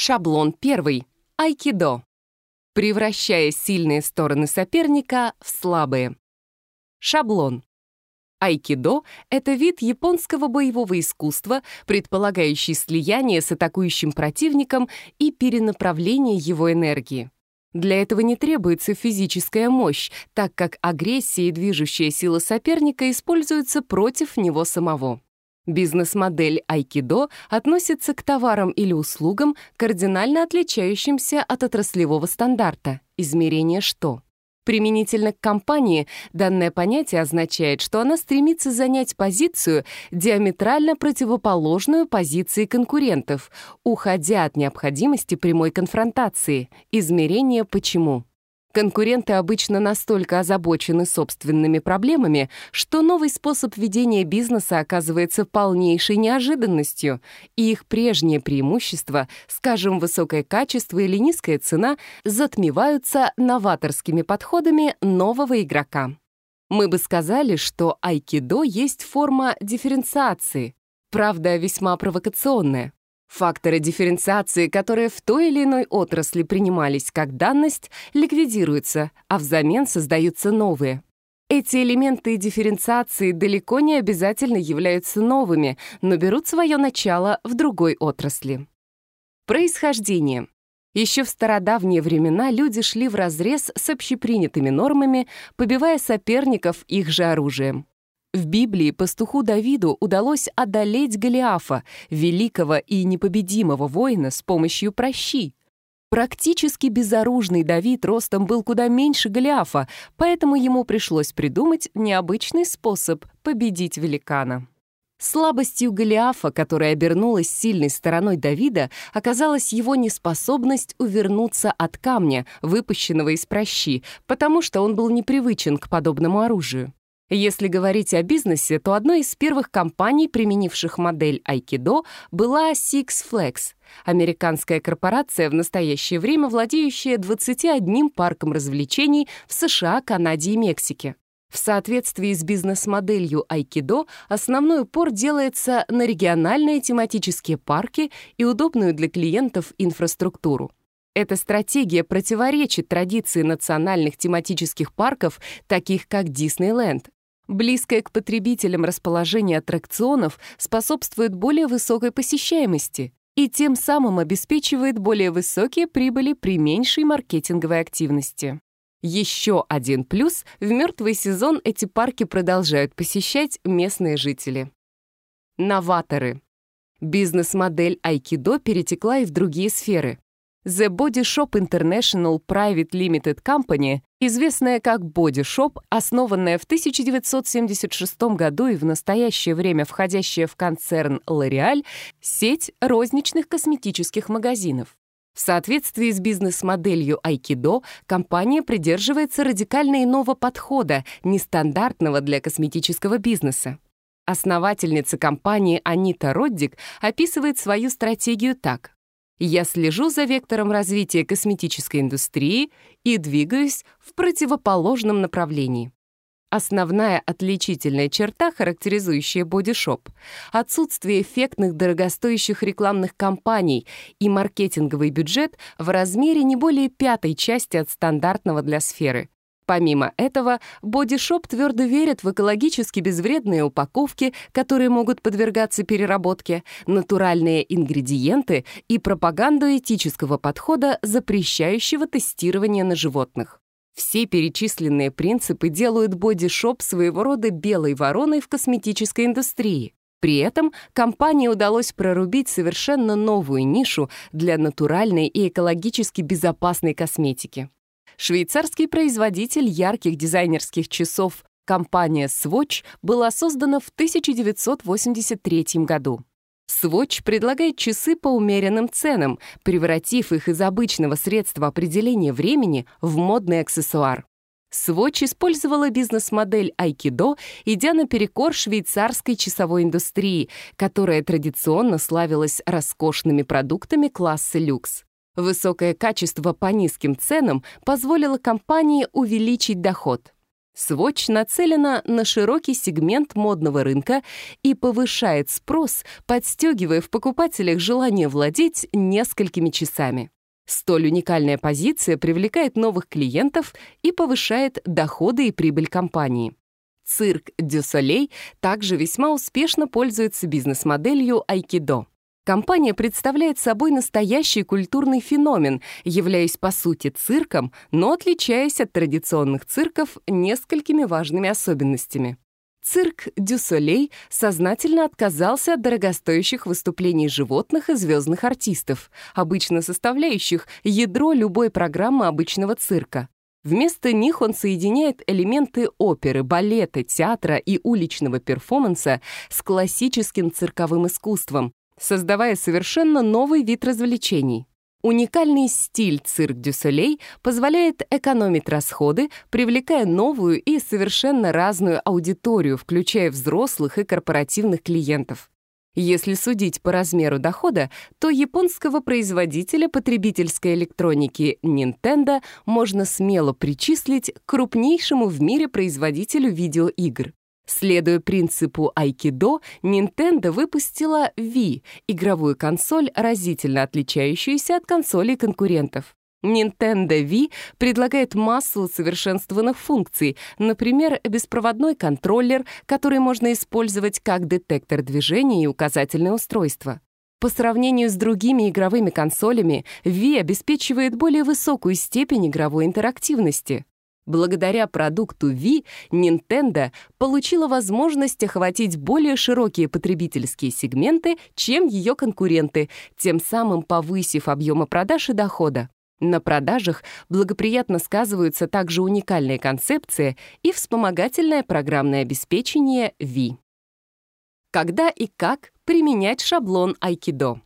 Шаблон первый. Айкидо. Превращая сильные стороны соперника в слабые. Шаблон. Айкидо — это вид японского боевого искусства, предполагающий слияние с атакующим противником и перенаправление его энергии. Для этого не требуется физическая мощь, так как агрессия и движущая сила соперника используются против него самого. Бизнес-модель айкидо относится к товарам или услугам, кардинально отличающимся от отраслевого стандарта, Измерение «что». Применительно к компании данное понятие означает, что она стремится занять позицию, диаметрально противоположную позиции конкурентов, уходя от необходимости прямой конфронтации, Измерение «почему». Конкуренты обычно настолько озабочены собственными проблемами, что новый способ ведения бизнеса оказывается полнейшей неожиданностью, и их прежнее преимущество, скажем, высокое качество или низкая цена, затмеваются новаторскими подходами нового игрока. Мы бы сказали, что айкидо есть форма дифференциации, правда, весьма провокационная. Факторы дифференциации, которые в той или иной отрасли принимались как данность, ликвидируются, а взамен создаются новые. Эти элементы дифференциации далеко не обязательно являются новыми, но берут свое начало в другой отрасли. Происхождение. Еще в стародавние времена люди шли вразрез с общепринятыми нормами, побивая соперников их же оружием. В Библии пастуху Давиду удалось одолеть Голиафа, великого и непобедимого воина, с помощью прощи. Практически безоружный Давид ростом был куда меньше Голиафа, поэтому ему пришлось придумать необычный способ победить великана. Слабостью Голиафа, которая обернулась сильной стороной Давида, оказалась его неспособность увернуться от камня, выпущенного из прощи, потому что он был непривычен к подобному оружию. Если говорить о бизнесе, то одной из первых компаний, применивших модель айкидо, была Six Flags, американская корпорация, в настоящее время владеющая 21 парком развлечений в США, Канаде и Мексике. В соответствии с бизнес-моделью айкидо основной упор делается на региональные тематические парки и удобную для клиентов инфраструктуру. Эта стратегия противоречит традиции национальных тематических парков, таких как Диснейленд, Близкое к потребителям расположение аттракционов способствует более высокой посещаемости и тем самым обеспечивает более высокие прибыли при меньшей маркетинговой активности. Еще один плюс — в мертвый сезон эти парки продолжают посещать местные жители. Новаторы. Бизнес-модель айкидо перетекла и в другие сферы. The Body Shop International Private Limited Company известная как бодишоп, основанная в 1976 году и в настоящее время входящая в концерн «Лореаль» сеть розничных косметических магазинов. В соответствии с бизнес-моделью Айкидо, компания придерживается радикально иного подхода, нестандартного для косметического бизнеса. Основательница компании Анита Роддик описывает свою стратегию так. Я слежу за вектором развития косметической индустрии и двигаюсь в противоположном направлении. Основная отличительная черта, характеризующая бодишоп — отсутствие эффектных дорогостоящих рекламных кампаний и маркетинговый бюджет в размере не более пятой части от стандартного для сферы. Помимо этого, Бодишоп твердо верит в экологически безвредные упаковки, которые могут подвергаться переработке, натуральные ингредиенты и пропаганду этического подхода, запрещающего тестирование на животных. Все перечисленные принципы делают бодишоп своего рода белой вороной в косметической индустрии. При этом компании удалось прорубить совершенно новую нишу для натуральной и экологически безопасной косметики. Швейцарский производитель ярких дизайнерских часов компания Swatch была создана в 1983 году. Swatch предлагает часы по умеренным ценам, превратив их из обычного средства определения времени в модный аксессуар. Swatch использовала бизнес-модель айкидо, идя наперекор швейцарской часовой индустрии, которая традиционно славилась роскошными продуктами класса люкс. Высокое качество по низким ценам позволило компании увеличить доход. Swatch нацелена на широкий сегмент модного рынка и повышает спрос, подстегивая в покупателях желание владеть несколькими часами. Столь уникальная позиция привлекает новых клиентов и повышает доходы и прибыль компании. Цирк дю Солей также весьма успешно пользуется бизнес-моделью айкидо. Компания представляет собой настоящий культурный феномен, являясь по сути цирком, но отличаясь от традиционных цирков несколькими важными особенностями. Цирк «дю Солей» сознательно отказался от дорогостоящих выступлений животных и звездных артистов, обычно составляющих ядро любой программы обычного цирка. Вместо них он соединяет элементы оперы, балета, театра и уличного перформанса с классическим цирковым искусством, создавая совершенно новый вид развлечений. Уникальный стиль «Цирк Дюсолей» позволяет экономить расходы, привлекая новую и совершенно разную аудиторию, включая взрослых и корпоративных клиентов. Если судить по размеру дохода, то японского производителя потребительской электроники Nintendo можно смело причислить к крупнейшему в мире производителю видеоигр. Следуя принципу айкидо, Nintendo выпустила Wii — игровую консоль, разительно отличающуюся от консолей конкурентов. Nintendo Wii предлагает массу усовершенствованных функций, например, беспроводной контроллер, который можно использовать как детектор движения и указательное устройство. По сравнению с другими игровыми консолями, Wii обеспечивает более высокую степень игровой интерактивности. Благодаря продукту Wii Nintendo получила возможность охватить более широкие потребительские сегменты, чем ее конкуренты, тем самым повысив объемы продаж и дохода. На продажах благоприятно сказываются также уникальные концепции и вспомогательное программное обеспечение Wii. Когда и как применять шаблон айкидо?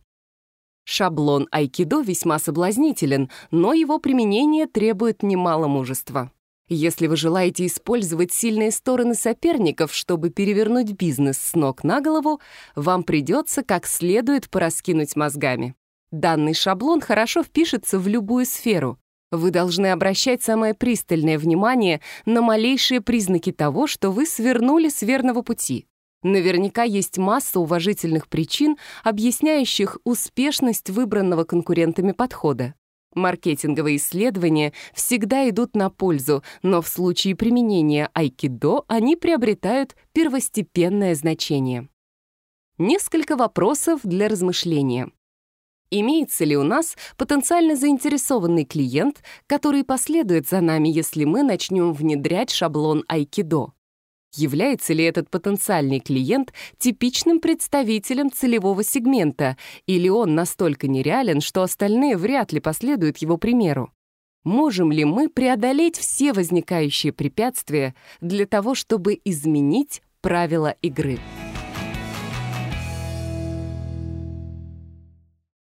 Шаблон айкидо весьма соблазнителен, но его применение требует немало мужества. Если вы желаете использовать сильные стороны соперников, чтобы перевернуть бизнес с ног на голову, вам придется как следует пораскинуть мозгами. Данный шаблон хорошо впишется в любую сферу. Вы должны обращать самое пристальное внимание на малейшие признаки того, что вы свернули с верного пути. Наверняка есть масса уважительных причин, объясняющих успешность выбранного конкурентами подхода. Маркетинговые исследования всегда идут на пользу, но в случае применения айкидо они приобретают первостепенное значение. Несколько вопросов для размышления. Имеется ли у нас потенциально заинтересованный клиент, который последует за нами, если мы начнем внедрять шаблон айкидо? Является ли этот потенциальный клиент типичным представителем целевого сегмента, или он настолько нереален, что остальные вряд ли последуют его примеру? Можем ли мы преодолеть все возникающие препятствия для того, чтобы изменить правила игры?